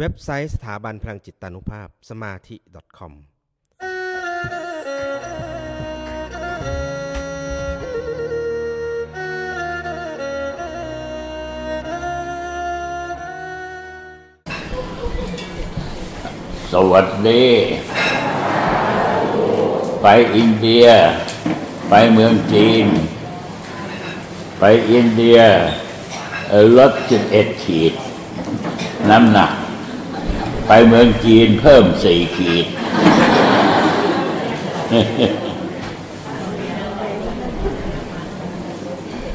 เว็บไซต์สถาบันพลังจิตานุภาพสมาธิ .com สวัสดี ไปอินเดีย ไปเมืองจีน ไปอินเดียเอ่อลดสิบเอ็ดขีด น้ำหนัก ไปเมืองจีนเพิ่มสี่ขีด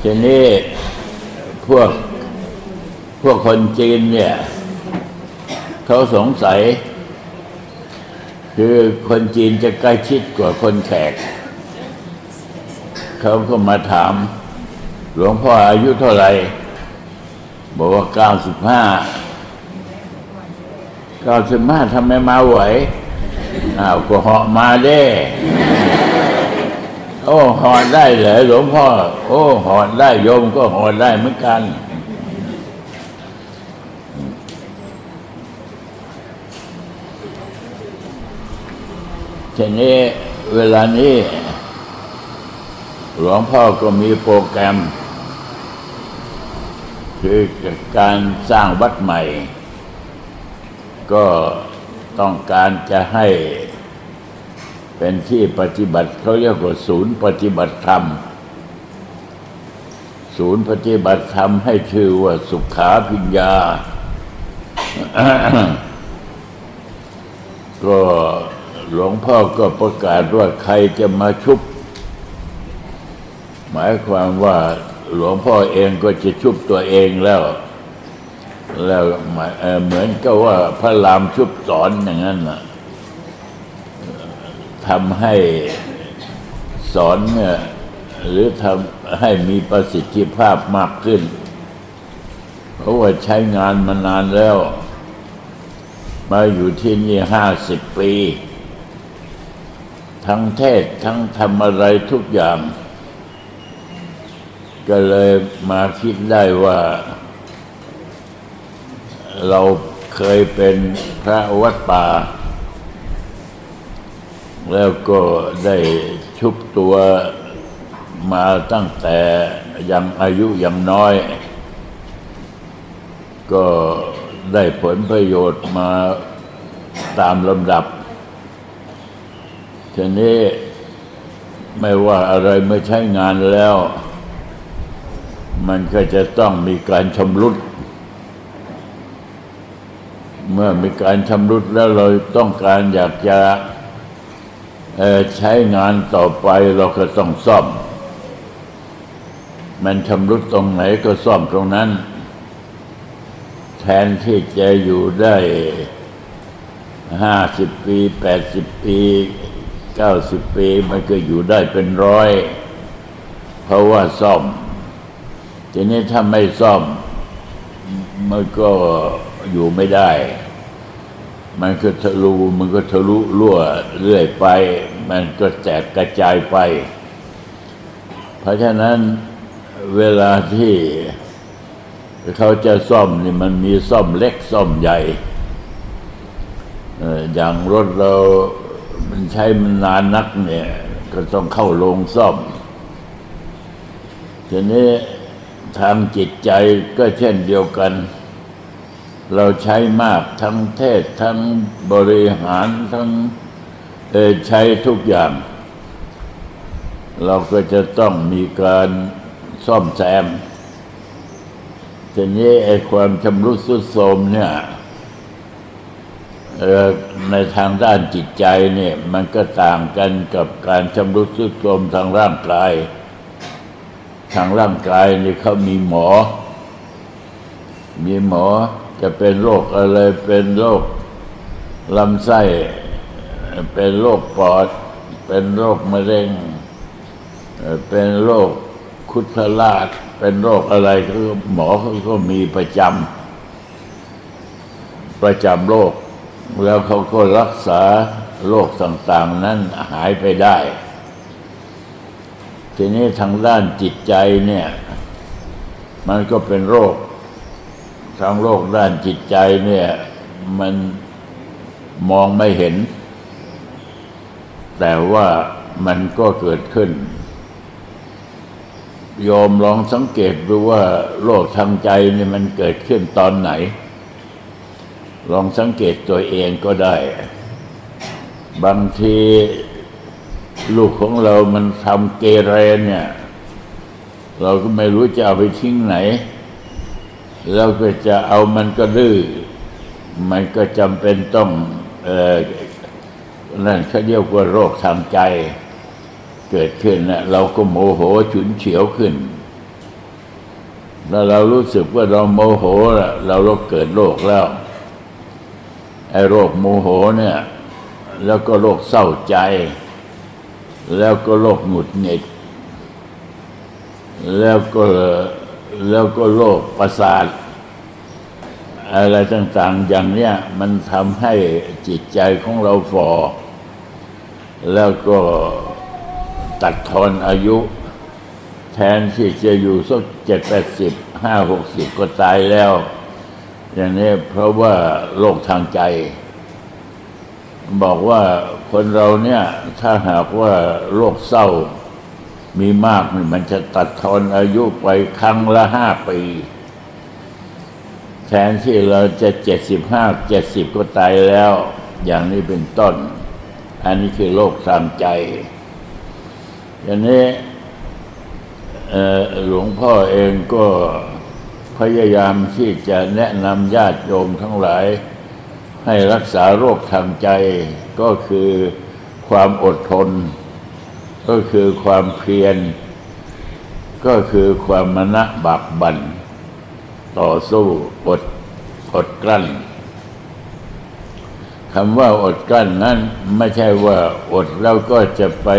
ทีนี้พวกพวกคนจีนเนี่ย เขาสงสัย คือคนจีนจะใกล้ชิดกว่าคนแขก เขาก็มาถาม หลวงพ่ออายุเท่าไหร่ บอกว่าเก้าสิบห้า เก้าสิบห้าทำไมมาไหวอ้าวก็เหาะมาเด้โอ้หอดได้เหรอหลวงพ่อ โอ้หอดได้โยมก็หอดได้เหมือนกัน ทีนี้เวลานี้ หลวงพ่อก็มีโปรแกรม คือการสร้างวัดใหม่ ก็ต้องการจะให้เป็นที่ปฏิบัติเขาเรียกว่าศูนย์ปฏิบัติธรรม ศูนย์ปฏิบัติธรรมให้ชื่อว่าสุขาพิญญา ก็หลวงพ่อก็ประกาศว่าใครจะมาชุบ หมายความว่าหลวงพ่อเองก็จะชุบตัวเองแล้ว แล้วเเหมือนกับว่าพระรามชุบสอนอย่างนั้นนะทำให้สอนเนี่ยหรือทำให้มีประสิทธิภาพมากขึ้น เพราะว่าใช้งานมานานแล้ว มาอยู่ที่นี่ห้าสิบปี ทั้งเทศทั้งทำอะไรทุกอย่าง ก็เลยมาคิดได้ว่า เราเคยเป็นพระวัดป่า แล้วก็ได้ชุบตัวมาตั้งแต่ยังอายุยังน้อย ก็ได้ผลประโยชน์มาตามลำดับทีนี้ไม่ว่าอะไรไม่ใช้งานแล้ว มันก็จะต้องมีการชำรุด มื่อมีการชำรุดแล้วเราต้องการอยากจะใช้งานต่อไปเราก็ต้องซ่อม มันชำรุดตรงไหนก็ซ่อมตรงนั้น แทนที่จะอยู่ได้ห้าสิบปีแปดสิบปีเก้าสิบปีมันก็อยู่ได้เป็นร้อย เพราะว่าซ่อม ทีนี้ถ้าไม่ซ่อมมันก็อยู่ไม่ได้ มันก็ทะลุมันก็ทะลุรั่วเรื่อยไป มันก็แตกกระจายไป เพราะฉะนั้นเวลาที่เขาจะซ่อมนี่มันมีซ่อมเล็กซ่อมใหญ่เอ่ออย่างรถเรา มันใช้มันนานนักเนี่ย ก็ต้องเข้าโรงซ่อม ทีนี้ทางจิตใจก็เช่นเดียวกัน เราใช้มากทั้งเทศทั้งบริหารทั้งใช้ทุกอย่าง เราก็จะต้องมีการซ่อมแซมทีนี้ไอ้ความชำรุดทรุดโทรมเนี่ยในทางด้านจิตใจเนี่ยมันก็ต่างกันกับการชำรุดทรุดโทรมทางร่างกาย ทางร่างกายนี่เขามีหมอ มีหมอ จะเป็นโรคอะไรเป็นโรคลำไส้ เป็นโรคปอด เป็นโรคมะเร็ง เป็นโรคคุดทราชเป็นโรคอะไรก็หมอเขาก็มีประจำประจำโรค แล้วเขาก็รักษาโรคต่าง ๆ นั้นหายไปได้ ทีนี้ทางด้านจิตใจเนี่ย มันก็เป็นโรค ทางโรคด้านจิตใจเนี่ย มันมองไม่เห็น แต่ว่ามันก็เกิดขึ้น โยมลองสังเกตดูว่าโรคทางใจนี่มันเกิดขึ้นตอนไหน ลองสังเกตตัวเองก็ได้ บางทีลูกของเรามันทำเกเรเนี่ย เราก็ไม่รู้จะเอาไปทิ้งไหน เราก็จะเอามันก็ดื้อมันก็จำเป็นต้องเออนั่นเขาเรียกว่าโรคทางใจ เกิดขึ้นนะเราก็โมโหฉุนเฉียวขึ้น แล้วเรารู้สึกว่าเราโมโหล้วเราเราเกิดโรคแล้วไอ้โรคโมโหเนี่ย แล้วก็โรคเศร้าใจ แล้วก็โรคหงุดหงิด แล้วก็ แล้วก็โรคประสาท อะไรต่างๆ อย่างเนี้ยมันทำให้จิตใจของเราฝ่อแล้วก็ตัดทอนอายุ แทนที่จะอยู่สักเจ็ดแปดสิบห้าหกสิบก็ตายแล้ว อย่างนี้เพราะว่าโรคทางใจ บอกว่าคนเราเนี่ย ถ้าหากว่าโรคเศร้า มีมากมันจะตัดทอนอายุไปครั้งละห้าปี แทนที่เราจะเจ็ดสิบห้าเจ็ดสิบก็ตายแล้ว อย่างนี้เป็นต้น อันนี้คือโรคทางใจอย่างนี้หลวงพ่อเองก็พยายามที่จะแนะนำญาติโยมทั้งหลาย ให้รักษาโรคทางใจก็คือความอดทน ก็คือความเพียร ก็คือความมณะบักบันต่อสู้อดอดกลั้นคำว่าอดกลั้นนั้นไม่ใช่ว่าอดแล้วก็จะไป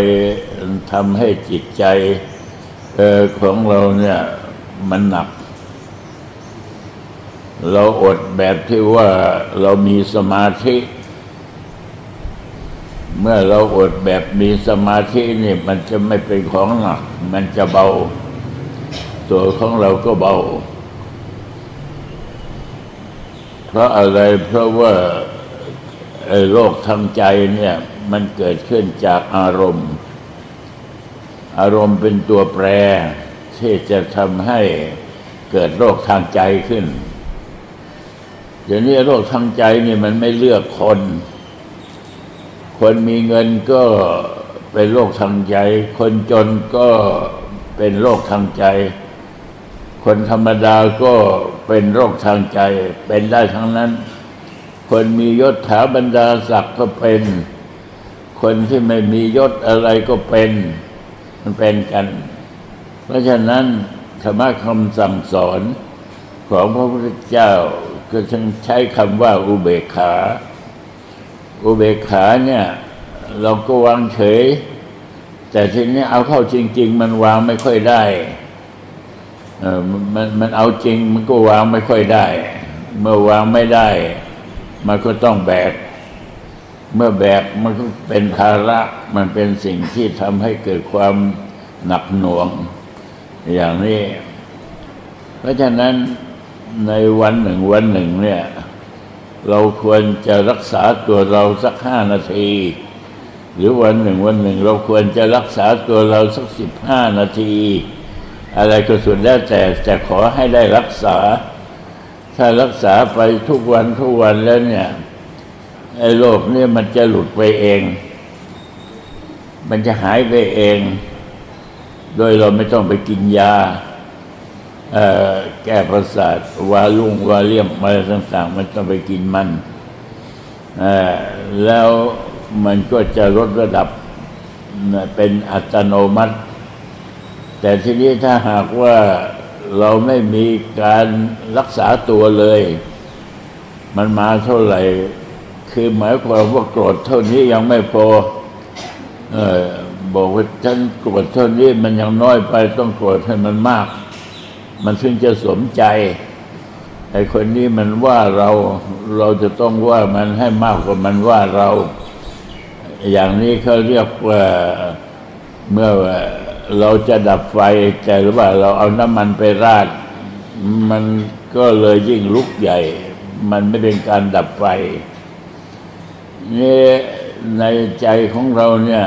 ทำให้จิตใจออของเราเนี่ยมันหนัก เราอดแบบที่ว่าเรามีสมาธิ เมื่อเราอดแบบมีสมาธินี่มันจะไม่เป็นของหนัก มันจะเบา ตัวของเราก็เบา เพราะอะไรเพราะว่าโรคทางใจเนี่ย มันเกิดขึ้นจากอารมณ์ อารมณ์เป็นตัวแปร ที่จะทำให้เกิดโรคทางใจขึ้นเดี๋ยวนี้โรคทางใจนี่มันไม่เลือกคน คนมีเงินก็เป็นโรคทางใจ คนจนก็เป็นโรคทางใจ คนธรรมดาก็เป็นโรคทางใจ เป็นได้ทั้งนั้น คนมียศถาบรรดาศักดิ์ก็เป็น คนที่ไม่มียศอะไรก็เป็น มันเป็นกัน เพราะฉะนั้นธรรมะคำสั่งสอนของพระพุทธเจ้าก็ฉันใช้คำว่าอุเบกขา อุเบกขาเนี่ย เราก็วางเฉย แต่ทีนี้เอาเข้าจริง ๆ มันวางไม่ค่อยได้เออมันมันเอาจริงมันก็วางไม่ค่อยได้ เมื่อวางไม่ได้ มันก็ต้องแบก เมื่อแบกมันก็เป็นภาระมันเป็นสิ่งที่ทำให้เกิดความหนักหน่วง อย่างนี้ เพราะฉะนั้นในวันหนึ่งวันหนึ่งเนี่ย เราควรจะรักษาตัวเราสักห้านาที หรือวันหนึ่งวันหนึ่ง เราควรจะรักษาตัวเราสักสิบห้านาที อะไรก็สุดแล้วแต่แต่ขอให้ได้รักษา ถ้ารักษาไปทุกวันทุกวันแล้วเนี่ยไอ้โรคเนี่ยมันจะหลุดไปเอง มันจะหายไปเอง โดยเราไม่ต้องไปกินยา แก้ประสาท วาลุ่งวาเลี่ยมอะไรต่างๆ มันต้องไปกินมันแล้วมันก็จะลดระดับเป็นอัตโนมัติ แต่ทีนี้ถ้าหากว่าเราไม่มีการรักษาตัวเลย มันมาเท่าไหร่ คือหมายความว่าโกรธเท่านี้ยังไม่พออบอกว่าฉันโกรธเท่านี้มันยังน้อยไปต้องโกรธให้มันมาก มันถึงจะสมใจไอ้คนนี้มันว่าเราเราจะต้องว่ามันให้มากกว่ามันว่าเรา อย่างนี้เขาเรียกว่าเมื่อเราจะดับไฟแต่หรือว่าเราเอาน้ำมันไปราด มันก็เลยยิ่งลุกใหญ่ มันไม่เป็นการดับไฟนี่ในใจของเราเนี่ย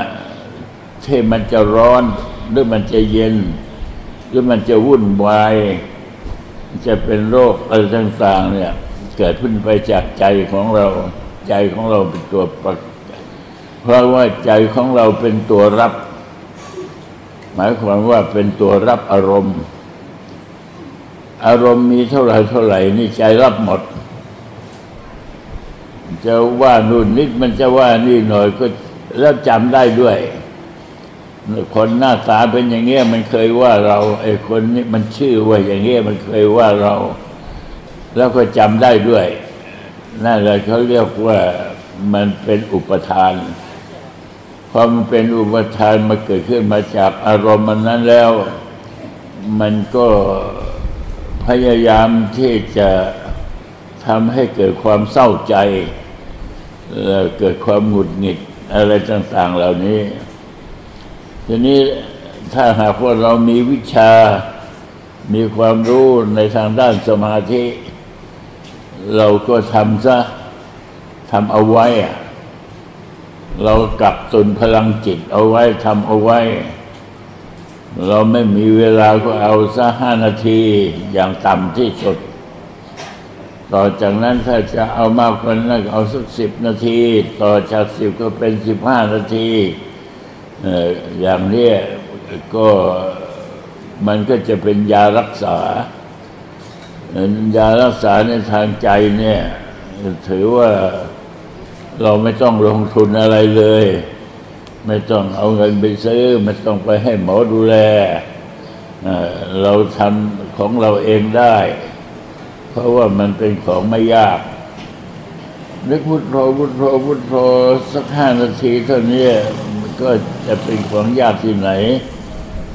ที่มันจะร้อนหรือมันจะเย็น หรือมันจะวุ่นวายจะเป็นโรคอะไรต่างๆเนี่ย เกิดขึ้นไปจากใจของเรา ใจของเราเป็นตัวประเพราะว่าใจของเราเป็นตัวรับ หมายความว่าเป็นตัวรับอารมณ์ อารมณ์มีเท่าไหร่เท่าไหร่นี่ใจรับหมด จะว่านู่นนิดมันจะว่านี่หน่อยก็แล้วจำได้ด้วย คนหน้าตาเป็นอย่างเงี้ยมันเคยว่าเราไอ้คนนี้มันชื่อว่าอย่างเงี้ยมันเคยว่าเรา แล้วก็จำได้ด้วยนั่นแหละเขาเรียกว่ามันเป็นอุปทานพอมันเป็นอุปทานมาเกิดขึ้นมาจากอารมณ์มันนั้นแล้ว มันก็พยายามที่จะทำให้เกิดความเศร้าใจ เกิดความหงุดหงิดอะไรต่าง ๆ เหล่านี้ ทีนี้ถ้าหากว่าเรามีวิชา มีความรู้ในทางด้านสมาธิ เราก็ทำซะทำเอาไว้ เรากักตุนพลังจิตเอาไว้ทำเอาไว้ เราไม่มีเวลาก็เอาซะห้านาทีอย่างต่ำที่สุด ต่อจากนั้นถ้าจะเอามากกว่านั้นก็เอาสักสิบนาที ต่อจากสิบก็เป็นสิบห้านาที อย่างนี้ก็มันก็จะเป็นยารักษายารักษาในทางใจเนี่ย ถือว่าเราไม่ต้องลงทุนอะไรเลย ไม่ต้องเอาเงินไปซื้อ ไม่ต้องไปให้หมอดูแล เราทำของเราเองได้ เพราะว่ามันเป็นของไม่ยากนึกพุทโธพุทโธพุทโธสักห้านาทีเท่านี้ ก็จะเป็นของยากที่ไหน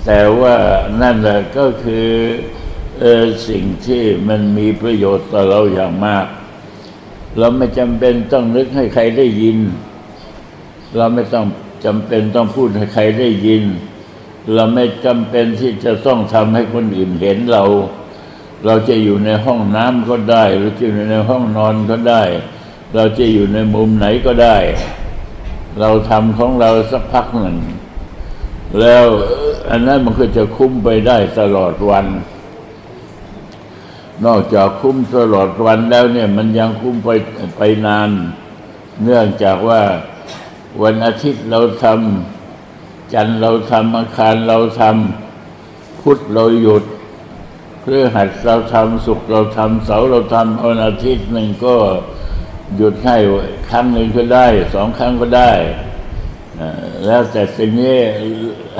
แต่ว่านั่นแหละก็คือออสิ่งที่มันมีประโยชน์ต่อเราอย่างมาก เราไม่จำเป็นต้องนึกให้ใครได้ยิน เราไม่ต้องจำเป็นต้องพูดให้ใครได้ยิน เราไม่จำเป็นที่จะต้องทำให้คนอื่นเห็นเรา เราจะอยู่ในห้องน้ำก็ได้ เราจะอยู่ในห้องนอนก็ได้ เราจะอยู่ในมุมไหนก็ได้ เราทำของเราสักพักหนึ่ง แล้วอันนั้นมันก็จะคุ้มไปได้ตลอดวัน นอกจากคุ้มตลอดวันแล้วเนี่ย มันยังคุ้มไปไปนาน เนื่องจากว่าวันอาทิตย์เราทำจันทร์เราทำอังคารเราทำพุธเราหยุดพฤหัสเราทำศุกร์เราทำเสาร์เราทำวันอาทิตย์หนึ่งก็หยุดให้ ครั้งหนึ่งก็ได้สองครั้งก็ได้ แล้วแต่สิ่งนี้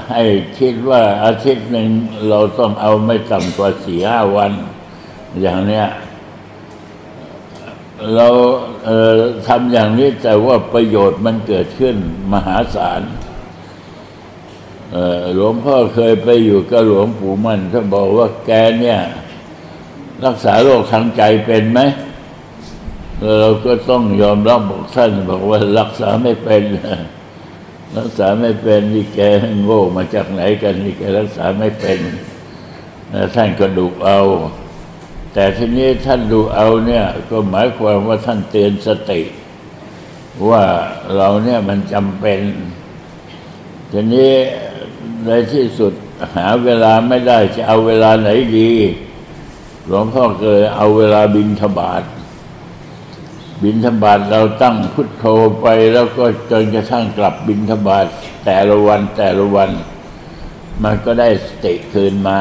ให้คิดว่าอาทิตย์หนึ่งเราต้องเอาไม่ต่ำกว่าสี่ห้าวัน อย่างเนี้ยเราเทำอย่างนี้แต่ว่าประโยชน์มันเกิดขึ้นมหาศาลหลวงพ่อเคยไปอยู่กับหลวงปู่มั่นท่านบอกว่าแกเนี่ย รักษาโรคทางใจเป็นไหม เราก็ต้องยอมรับบอกท่านบอกว่ารักษาไม่เป็นรักษาไม่เป็นนี่แกโง่มาจากไหนกันนี่แกรักษาไม่เป็นท่านก็ดุเอา แต่ทีนี้ท่านดูเอาเนี่ยก็หมายความว่าท่านเตือนสติ ว่าเราเนี่ยมันจำเป็น ทีนี้ในที่สุดหาเวลาไม่ได้จะเอาเวลาไหนดี หลวงพ่อเคยเอาเวลาบินทบาท บินทบาทเราตั้งพุทโธไปแล้วก็จนกระทั่งกลับบินทบาทแต่ละวันแต่ละวัน มันก็ได้สติคืนมา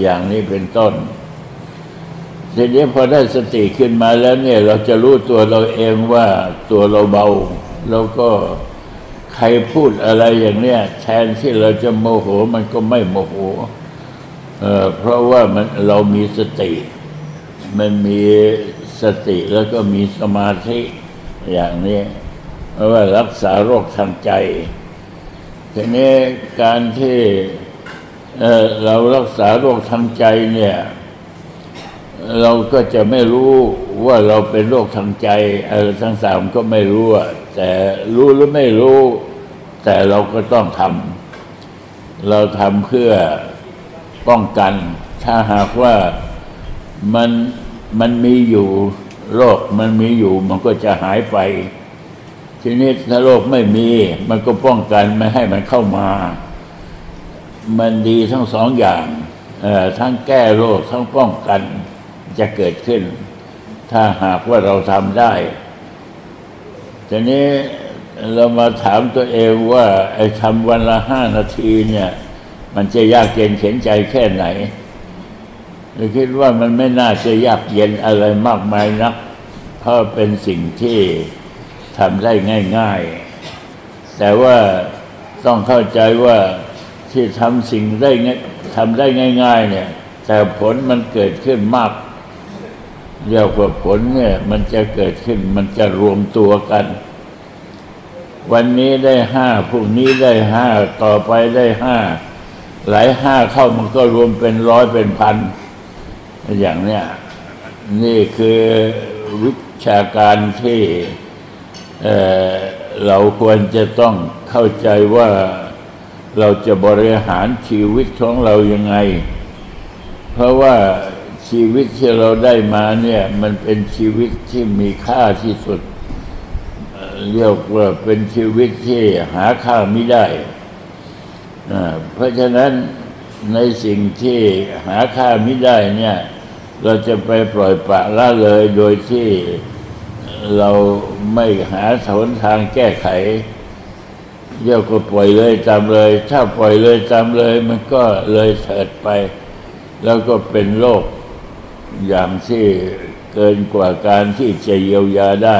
อย่างนี้เป็นต้นทีนี้พอได้สติขึ้นมาแล้วเนี่ย เราจะรู้ตัวเราเองว่าตัวเราเบา แล้วก็ใครพูดอะไรอย่างเนี้ยแทนที่เราจะโมโหมันก็ไม่โมโหเอ่อเพราะว่ามันเรามีสติ มันมี สติแล้วก็มีสมาธิอย่างนี้เพราะว่ารักษาโรคทางใจ ทีนี้การที่เเรารักษาโรคทางใจเนี่ย เราก็จะไม่รู้ว่าเราเป็นโรคทางใจอะไรทั้งสามก็ไม่รู้อะแต่รู้หรือไม่รู้ แต่เราก็ต้องทำเราทำเพื่อป้องกัน ถ้าหากว่ามัน มันมีอยู่โรคมันมีอยู่ มันก็จะหายไป ทีนี้ถ้าโรคไม่มี มันก็ป้องกันไม่ให้มันเข้ามา มันดีทั้งสองอย่างทั้งแก้โรคทั้งป้องกันจะเกิดขึ้น ถ้าหากว่าเราทำได้ทีนี้เรามาถามตัวเองว่าไอ้ทำวันละห้านาทีเนี่ย มันจะยากเย็นเข็นใจแค่ไหน คิดว่ามันไม่น่าจะยากเย็นอะไรมากมายนัก เพราะเป็นสิ่งที่ทำได้ง่าย ๆ แต่ว่าต้องเข้าใจว่าที่ทำสิ่งได้ง่ายทำได้ง่าย ๆ เนี่ย แต่ผลมันเกิดขึ้นมากเรียกว่าผลเนี่ย มันจะเกิดขึ้นมันจะรวมตัวกัน วันนี้ได้ห้าพรุ่งนี้ได้ห้าต่อไปได้ห้าหลายห้าเข้ามันก็รวมเป็นร้อยเป็นพัน อย่างเนี้ยนี่คือวิชาการที่เเราควรจะต้องเข้าใจว่าเราจะบริหารชีวิตของเรายังไง เพราะว่าชีวิตที่เราได้มาเนี่ย มันเป็นชีวิตที่มีค่าที่สุด เรียกว่าเป็นชีวิตที่หาค่าไม่ได้ เพราะฉะนั้นในสิ่งที่หาค่าไม่ได้เนี่ย เราจะไปปล่อยปละละเลยโดยที่เราไม่หาหนทางแก้ไขเรียกก็ปล่อยเลยตามเลย ถ้าปล่อยเลยตามเลย มันก็เลยเถิดไป แล้วก็เป็นโรคอย่างที่เกินกว่าการที่จะเยียวยาได้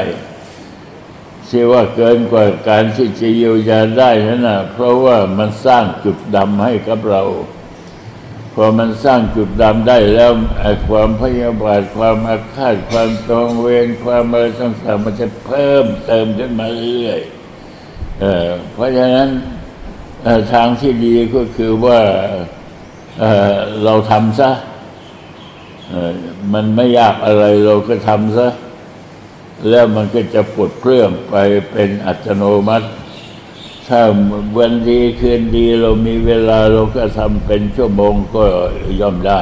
ที่ว่าเกินกว่าการที่จะเยียวยาได้นั่นนะเพราะว่ามันสร้างจุดดำให้กับเรา พอมันสร้างจุดดำได้แล้วความพยาบาทความอาฆาตความตองเวรความอะไรต่างๆมันจะเพิ่มเติมขึ้นมาเรื่อยเอเพราะฉะนั้นทางที่ดีก็คือว่าเเราทำซะมันไม่ยากอะไรเราก็ทำซะ แล้วมันก็จะปลดเครื่องไปเป็นอัตโนมัติ ถ้าวันดีคืนดีเรามีเวลาเราก็ทำเป็นชั่วโมงก็ย่อมได้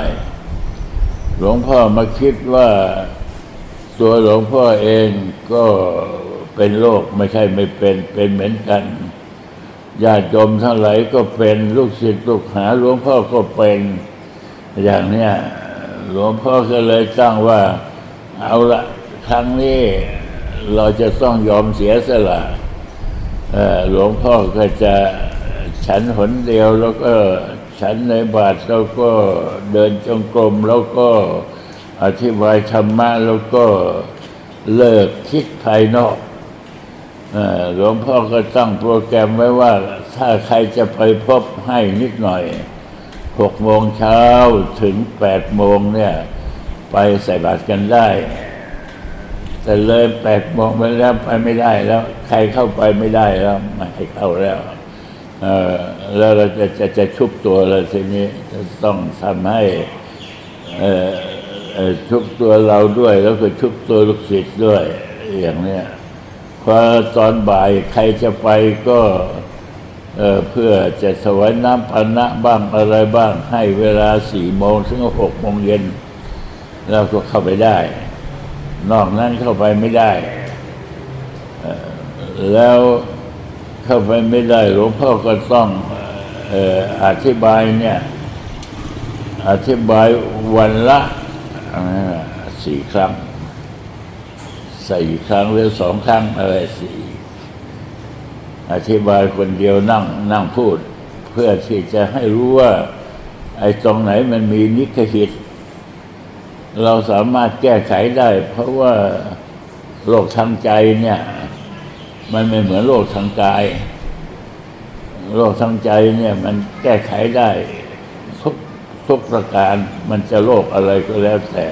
หลวงพ่อมาคิดว่าตัวหลวงพ่อเองก็เป็นโรคไม่ใช่ไม่เป็นเป็นเหมือนกันญาติโยมทั้งหลายก็เป็นลูกศิษย์ลูกหาหลวงพ่อก็เป็นอย่างเนี้ยหลวงพ่อก็เลยตั้งว่า เอาละครั้งนี้เราจะต้องยอมเสียสละ หลวงพ่อก็จะฉันหนเดียวแล้วก็ฉันในบาทแล้วก็เดินจงกรมแล้วก็อธิบายธรรมะแล้วก็เลิกคิดภายนอกหลวงพ่อก็ตั้งโปรแกรมไว้ว่า ถ้าใครจะไปพบให้นิดหน่อยหกโมงเช้าถึงแปดโมงเนี่ย ไปใส่บาตรกันได้ แต่เลยแปดโมงไปแล้วไปไม่ได้แล้ว ใครเข้าไปไม่ได้แล้วไม่ให้เข้าแล้วเออแล้วเราจะจะจะชุบตัวเลยทีนี้จะต้องทำให้เออชุบตัวเราด้วย แล้วก็ชุบตัวลูกศิษย์ด้วย อย่างเนี้ยพอตอนบ่ายใครจะไปก็เออเพื่อจะสวยน้ำปานะบ้างอะไรบ้างให้เวลาสี่โมงถึงหกโมงเย็นแล้วก็เข้าไปได้ นอกนั้นเข้าไปไม่ได้ แล้วเข้าไปไม่ได้หลวงพ่อก็ต้องอธิบายเนี่ย อธิบายวันละสี่ครั้งสี่ครั้งหรือสองครั้งอะไรสี่อธิบายคนเดียวนั่งนั่งพูด เพื่อที่จะให้รู้ว่า ไอ้ตรงไหนมันมีนิคหิต เราสามารถแก้ไขได้ เพราะว่าโรคทางใจเนี่ย มันไม่เหมือนโรคทางกาย โรคทางใจเนี่ยมันแก้ไขได้ทุกทุกประการมันจะโรคอะไรก็แล้วแต่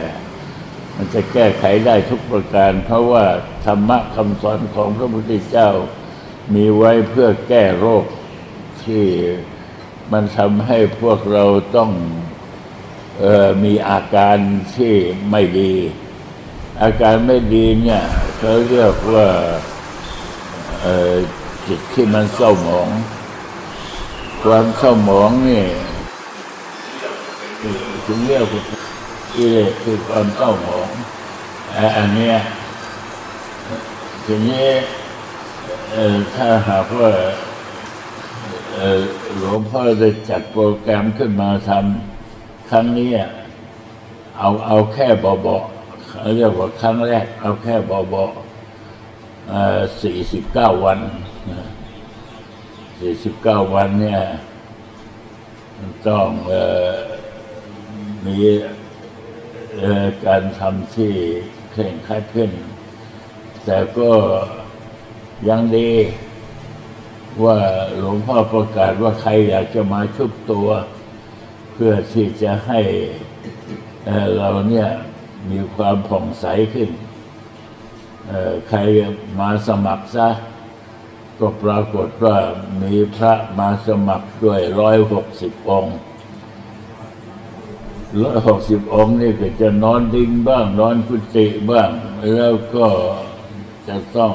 มันจะแก้ไขได้ทุกประการ เพราะว่าธรรมะคำสอนของพระพุทธเจ้ามีไว้เพื่อแก้โรคที่มันทำให้พวกเราต้อง มีอาการที่ไม่ดี อาการไม่ดีเนี่ยเขาเรียกว่าจิตที่มันเศร้าหมอง ความเศร้าหมองนี่ถึงเรียกว่ากิเลสคือความเศร้าหมองไอ้อันเนี้ยทีนี้ถ้าหากว่าหลวงพ่อได้จัดโปรแกรมขึ้นมาทำ ครั้งนี้อะเอาเอาแค่เบาๆเขาเรียกว่าครั้งแรก เอาแค่เบาๆสี่สิบเก้าวันสี่สิบเก้าวันเนี่ยต้องอมีการทำที่เคร่งครัดขึ้น แต่ก็ยังดีว่าหลวงพ่อประกาศว่าใครอยากจะมาชุบตัว เพื่อที่จะให้เราเนี่ยมีความผ่องใสขึ้น ใครมาสมัครซะ ก็ปรากฏว่ามีพระมาสมัครด้วยร้อยหกสิบองค์ร้อยหกสิบองค์นี่ก็จะนอนดิ้งบ้าง นอนกุฏิบ้าง แล้วก็จะต้อง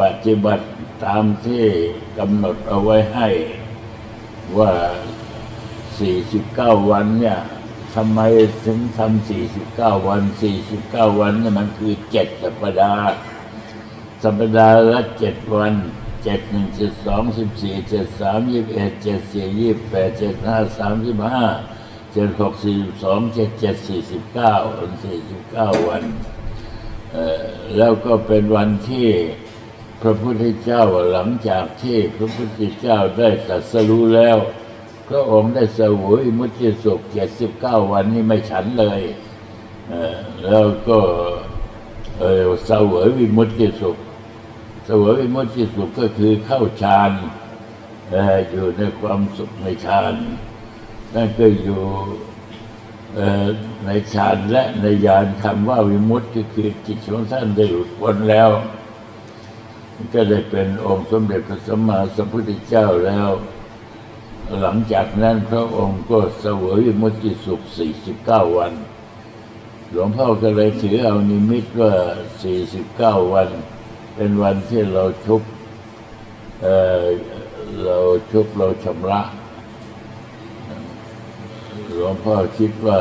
ปฏิบัติตามที่กำหนดเอาไว้ให้ว่า 49วันเนี่ยทำไมถึงทำ49วัน49วันเนี่ยมันคือเจ็ดสัปดาห์ สัปดาห์ละเจ็ดวันเจ็ดหนึ่งเจ็ดสองสิบสี่เจ็ดสามยี่สิบเอ็ดเจ็ดสี่ยี่สิบแปดเจ็ดห้าสามสิบห้าเจ็ดหกสี่สิบสองเจ็ดเจ็ดสี่สิบเก้าสี่สิบเก้าวันเอ่อแล้วก็เป็นวันที่พระพุทธเจ้าหลังจากที่พระพุทธเจ้าได้ตรัสรู้แล้ว พระองค์ได้เสวยมุติสุขเจ็ดสิบเก้าวันนี้ไม่ฉันเลยเแล้วก็เออเสวยวิมุติสุขเสวยวิมุติสุขก็คือเข้าฌานออยู่ในความสุขในฌานนั่นก็อยู่ในฌานและในญาณคำว่าวิมุตติก็คือจิตของท่านได้หลุดพ้นแล้ว ก็ได้เป็นองค์สมเด็จพระสัมมาสัมพุทธเจ้าแล้ว หลังจากนั้นพระองค์ก็เสวยมุติสุข 49 วัน หลวงพ่อก็เลยถือเอานิมิตว่า 49 วัน เป็นวันที่เราชุบเอ่อเราชุบเราชำระ หลวงพ่อคิดว่า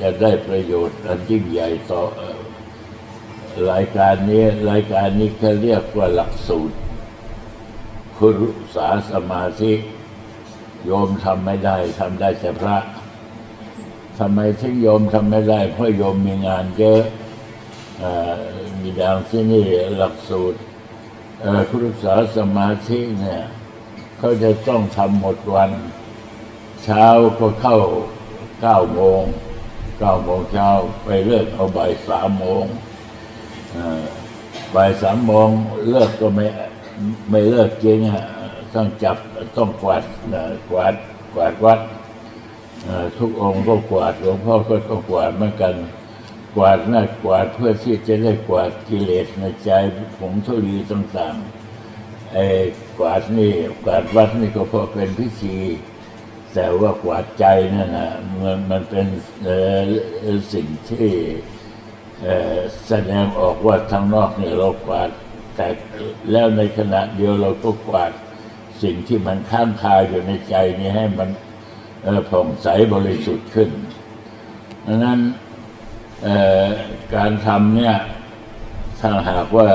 จะได้ประโยชน์อันยิ่งใหญ่ต่อเอ่อรายการนี้รายการนี้เขาเรียกว่าหลักสูตรคุรุษาสมาธิ โยมทำไม่ได้ทำได้แต่พระทำไมถึงโยมทำไม่ได้ เพราะโยมมีงานเยอะมีดังที่นี่หลักสูตรครุษาสมาธิเนี่ยเขาจะต้องทำหมดวัน เช้าก็เข้าเก้าโมงเก้าโมงเช้าไปเลิกเอาบ่ายสามโมงบ่ายสามโมงเลิกก็ไม่ไม่เลิกจริงอะ ต้องจับต้องกวาดกวาดกวาดวัดทุกองค์ก็กวาดหลวงพ่อก็ต้องกวาดเหมือนกัน กวาดน่ากวาดเพื่อที่จะได้กวาดกิเลสในใจผงทุลีต่างๆไอ้กวาดนี่กวาดวัดนี่ก็พราะเป็นพิธีแต่ว่ากวาดใจนั่นนะมันมันเป็นสิ่งที่แสดงออกว่าทางนอกเนี่ยเรากวาดแต่แล้วในขณะเดียวเราก็กวาด สิ่งที่มันค้างคาอยู่ในใจนี้ให้มันผ่องใสบริสุทธิ์ขึ้นดังนั้นการทำเนี่ยถ้าหากว่า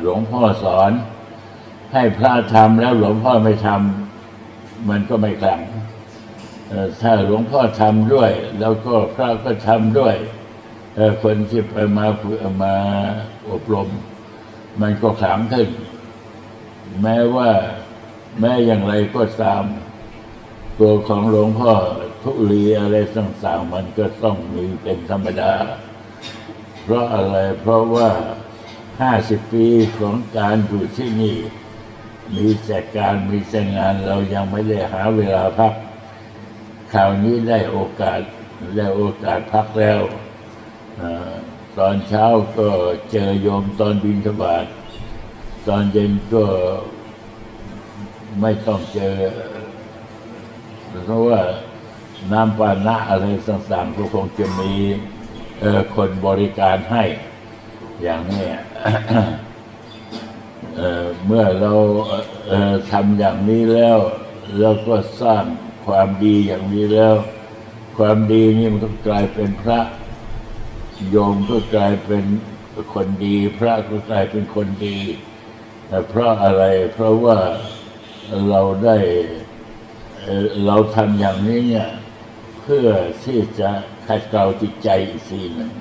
หลวงพ่อสอน ให้พระทำแล้วหลวงพ่อไม่ทำมันก็ไม่คลังถ้าหลวงพ่อทำด้วย แล้วก็พระก็ทำด้วยคนที่ไปมามาอบรม มันก็ขลังขึ้น แม้ว่า แม้อย่างไรก็ตาม ตัวของหลวงพ่อทุลีอะไรต่างๆมันก็ต้องมีเป็นธรรมดา เพราะอะไรเพราะว่าห้าสิบปีของการอยู่ที่นี่ มีแต่การมีแต่งานเรายังไม่ได้หาเวลาพักคราวนี้ได้โอกาสได้โอกาสพักแล้วอตอนเช้าก็เจอโยมตอนบินทบาทตอนเย็นก็ ไม่ต้องเจอเพราะว่าน้ำปานะอะไรต่างๆก็คงจะมีเออคนบริการให้ อย่างนี้เออเมื่อเราเออทำอย่างนี้แล้ว เราก็สร้างความดีอย่างนี้แล้ว ความดีนี่มันก็กลายเป็นพระโยมก็กลายเป็นคนดี พระก็กลายเป็นคนดีแต่เพราะอะไรเพราะว่า เราได้เราทำอย่างนี้เนี่ยเพื่อที่จะขัดเกลาจิตใจอีกทีหนึ่ง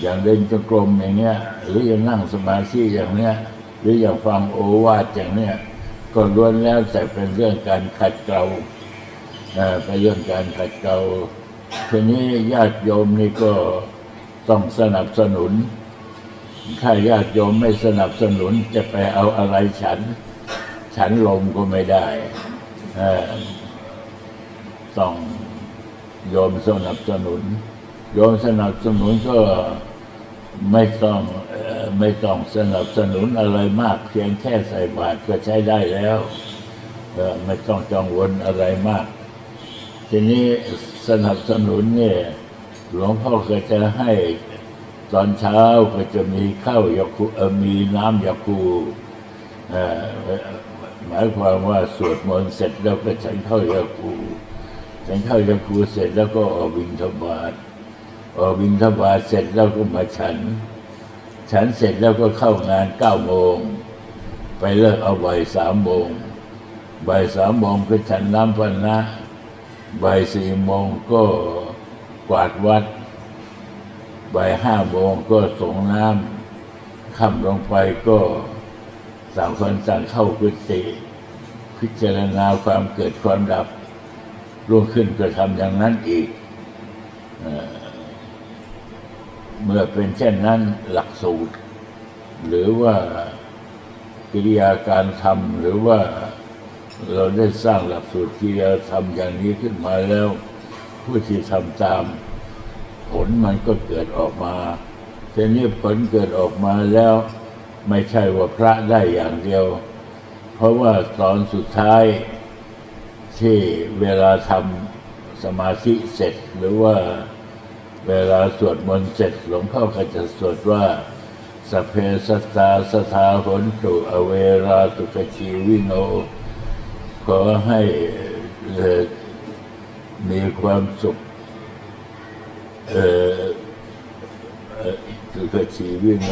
อย่างเดินจงกรมอย่างเงี้ยหรืออย่างนั่งสมาธิอย่างเนี้ยหรืออย่างฟังโอวาทอย่างเนี้ยก็ล้วนแล้วแต่เป็นเรื่องการขัดเกลาเป็นเรื่องการขัดเกลาทีนี้ญาติโยมนี่ก็ต้องสนับสนุน ถ้าญาติโยมไม่สนับสนุนจะไปเอาอะไรฉัน ฉันลงก็ไม่ได้ต้องโยมสนับสนุน โยมสนับสนุนก็ไม่ต้องไม่ต้องสนับสนุนอะไรมาก เพียงแค่ใส่บาตรก็ใช้ได้แล้วไม่ต้องกังวลอะไรมาก ทีนี้สนับสนุนเนี่ยหลวงพ่อก็จะให้ตอนเช้าก็จะมีข้าวยาคูมีน้ำยาคู หมายความว่าสวดมนต์เสร็จแล้วก็ฉันเข้ายาคูฉันเข้ายาคูเสร็จแล้วก็ออกบิณฑบาตออกบิณฑบาตเสร็จแล้วก็มาฉัน ฉันเสร็จแล้วก็เข้างานเก้าโมงไปเลิกเอาบ่ายสามโมงบ่ายสามโมงก็ฉันน้ำพันนะบ่ายสี่โมงก็กวาดวัดบ่ายห้าโมงก็ส่งน้ำค่ำลงไปก็ สามคนสั่งเข้ากุฏิพิจารณาความเกิดความดับรุ่งขึ้นก็ทำอย่างนั้นอีกเอเมื่อเป็นเช่นนั้นหลักสูตร หรือว่ากิริยาการทำหรือว่าเราได้สร้างหลักสูตรกิริยาธรรมอย่างนี้ขึ้นมาแล้ว ผู้ที่ทำตาม ผลมันก็เกิดออกมาทีนี้ผลเกิดออกมาแล้ว ไม่ใช่ว่าพระได้อย่างเดียว เพราะว่าตอนสุดท้ายที่เวลาทำสมาธิเสร็จ หรือว่าเวลาสวดมนต์เสร็จ หลวงพ่อก็จะสวดว่าสเพสตตาสทาหนตุอเวราตุกชีวิโน ขอให้เมีความสุขเอ่อเอ่อสุขชีวิโน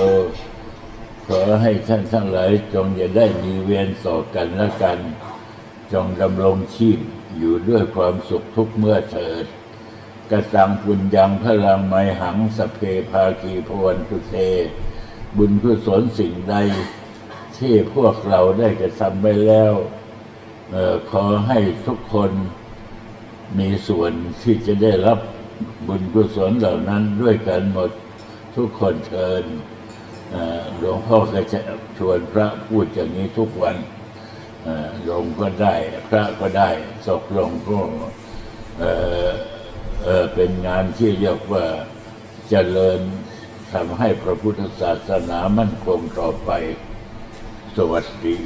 อให้ท่านทั้งหลายจงอย่าได้มีเวรต่อกันและกัน จงดำรงชีพอยู่ด้วยความสุขทุกเมื่อเถิดกระสังปุญญังพลังไมหังสเพภาคีพวนุเทบุญกุศลสิ่งใด ที่พวกเราได้กระทำไปแล้วออขอให้ทุกคนมีส่วนที่จะได้รับบุญกุศลเหล่านั้นด้วยกันหมดทุกคนเชิญ หลวงพ่อก็จะชวนพระพูดอย่างนี้ทุกวันโยมก็ได้ พระก็ได้ตกลงก็เอ่อเอ่อเป็นงานที่เรียกว่าเจริญทำให้พระพุทธศาสนามั่นคงต่อไป สวัสดี